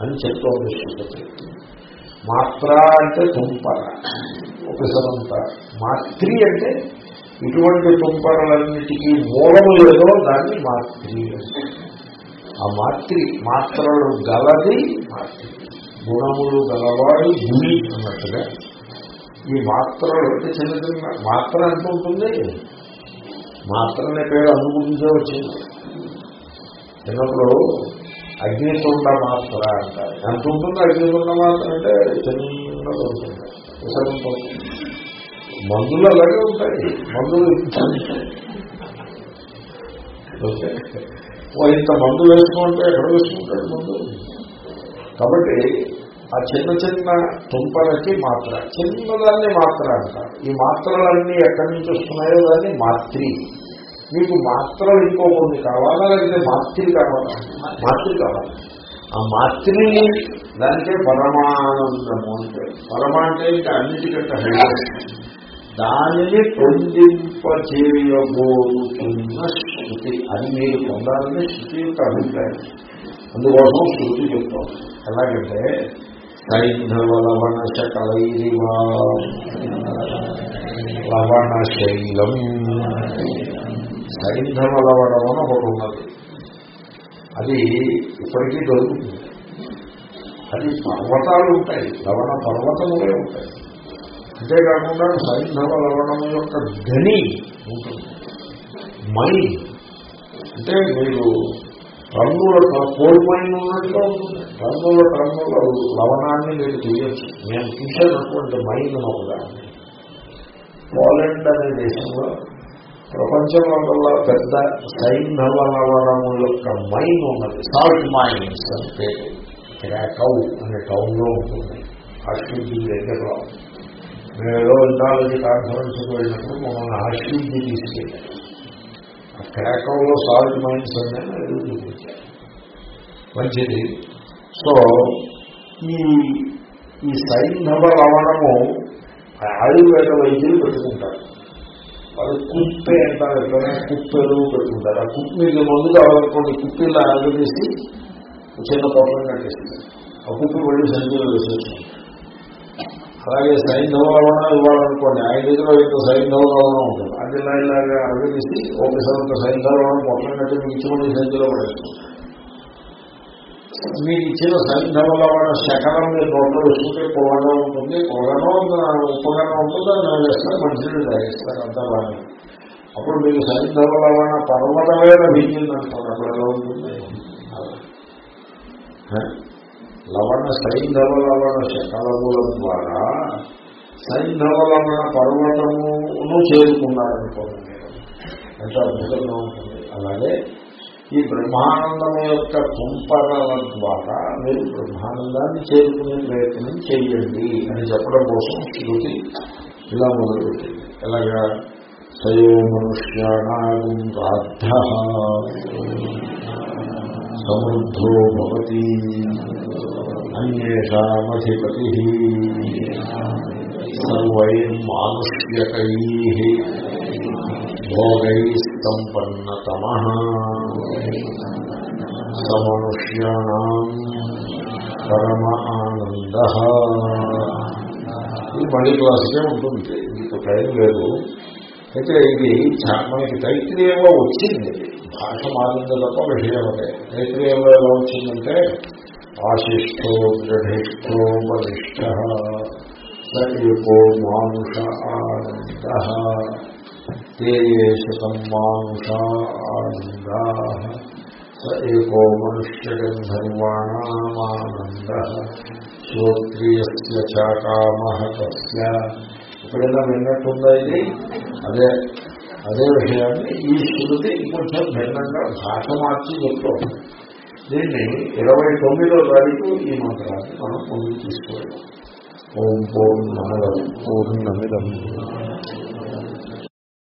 అని చెప్తోంది శృతి మాత్ర అంటే తుంపర ఉపశమంత. మాత్రి అంటే ఇటువంటి తుంపరలన్నిటికీ మూలము లేదో దాన్ని మాత్రి ఆ మాత్రి మాత్రలు గలది మాత్రి. గుణములు గలవాడు గుణి అన్నట్టుగా. ఈ మాత్రలు అంటే చిన్న చిన్న మాత్ర ఎంత ఉంటుంది. మాత్ర అనే పేరు అందుకుంటుందే వచ్చింది చిన్నప్పుడు అగ్నితుండ మాత్ర అంటారు. ఎంత ఉంటుంది అగ్నితుండ మాత్ర అంటే చిన్నది ఉంటుంది మందులు అలాగే ఉంటాయి. మందులు ఇంత మందు వేసుకుంటే ఎక్కడ వేసుకుంటాడు మందు? కాబట్టి ఆ చిన్న చిన్న తుంపలకి మాత్ర చిన్నదాన్ని మాత్ర అంటారు ఈ మాత్రలన్నీ ఎక్కడి నుంచి వస్తున్నాయో దాన్ని మాత్రి. మీకు మాత్రలు ఇంకో కొన్ని కావాలా? లేకపోతే మాత్రి కావాలా? మాత్రి కావాలి. ఆ మాత్రి దానికే పరమానందము అంటే పరమ అంటే ఇంకా అన్నిటికంటే హైలైట్. దానిని పొందింపచేయబోతున్న శృతి అది మీరు పొందాలని శృతి యొక్క అభిప్రాయం. అందుకోసం శృతి చెప్తాం. ఎలాగంటే సైంధవ లవణ శకలైరివా సైంధవ లవణం అని ఒకటి ఉన్నది అది ఇప్పటికీ దొరుకుతుంది. అది పర్వతాలు ఉంటాయి. లవణ పర్వతములే ఉంటాయి. అంతేకాకుండా సైంధవ లవణం యొక్క ధని ఉంటుంది. మై అంటే మీరు రంగుల కోల్పోయిన ఉన్నట్టుగా ఉంటుంది. రంగుల రంగుల లవణాన్ని మీరు చేయొచ్చు నేను చూసేటటువంటి మైండ్ ఒకదాన్ని పోలండ్ అనే దేశంలో ప్రపంచంలో వల్ల పెద్ద సైంధవ లవణము యొక్క మైన్ ఉన్నది. సాల్ట్ మైన్స్ అంటే క్రాకౌ అనే టౌన్లో ఉంటుంది. అశ్విద్ది దగ్గరలో. మేము ఏదో ఇంటాలజీ కాన్ఫరెన్స్కి వెళ్ళినప్పుడు మమ్మల్ని అశ్విద్ది తీసుకెళ్ళారు. క్రాకంలో సాల్ట్ మైన్స్ అనేది ఎదురు మంచిది. సో ఈ ఈ సైంధవ లవణము ఆయుర్వేద వైద్యులు పెట్టుకుంటారు. వాళ్ళు కుప్పే అంటారు ఎక్కడైనా కుప్పెలు పెట్టుకుంటారు. ఆ కుప్పి మీద మందు కావాలనుకోండి కుప్పిలో ఆగదీసి చిన్న పొలం కట్టేస్తారు. ఆ కుప్పి వెళ్ళి సంఖ్యలో వేసేసుకుంటారు అలాగే సైంధవ లవణం ఇవ్వాలనుకోండి ఆయన దగ్గర ఇంత సైంధవ లవణం ఉంటుంది. అది ఇలా ఇలాగా అరగదీసి ఒకసారి సైంధవ లవణం మొత్తం కట్టి మీకు ఇచ్చుకుని సంఖ్యలో పడేస్తుంది మీకు ఇచ్చిన సైంధవ లవణ శకలం మీరు నోట్లో వేసుకుంటే పొగగా ఉంటుంది. పొగనో ఉపగనం ఉంటుంది? నేను వేస్తాను మంచినీళ్ళు తాగిస్తారు అంతా బాగా అప్పుడు మీకు సైంధవ లవణ పర్వతమే లభించింది అంటారు అప్పుడు ఎలా ఉంటుంది లవణ సైంధవ లవణ శకలముల ద్వారా సైంధవ లవణ పర్వతమును చేరుకున్నారనుకోండి. మీరు అంటే అద్భుతంగా ఉంటుంది. అలాగే ఈ బ్రహ్మానందం యొక్క కుంపరల ద్వారా మీరు బ్రహ్మానందాన్ని చేరుకునే ప్రయత్నం చేయండి అని చెప్పడం కోసం శృతి ఇలా మొదలుపెట్టింది. ఎలాగా? సయో మనుష్యాణం రాధ సమృద్ధో భవతి. అన్యేషామధిపతి. సర్వైర్మానుష్యకై భోగై సంపన్నతమ. సమనుష్యాణం పరమ ఆనంద. ఇది మళ్ళీ క్లాసుకే ఉంటుంది. ఇంత టైం లేదు. అయితే ఇది మనకి తైత్రీయంగా వచ్చింది. భాష మారింది తప్ప విషయం అదే తైత్రీయంలో ఎలా వచ్చిందంటే ఆశిష్టో దృఢిష్టో బలిష్ట సో మానుష ఆనంద తే శతం మానుష ఆనందా స ఏకో మనుష్యగంధర్వాణామానంద శ్రోత్రియస్య చాకామహతస్య ఎప్పుడైనా విన్నట్టుందా ఇది అదే అదే విషయాన్ని ఈ శృతి కొంచెం భిన్నంగా భాష మార్చి చెప్తాం దీన్ని ఇరవై తొమ్మిదో తారీఖు ఈ మంత్రాన్ని మనం ముందుకు తీసుకోవాలి. ఓం పూర్ణమిదం పూర్ణమిదం.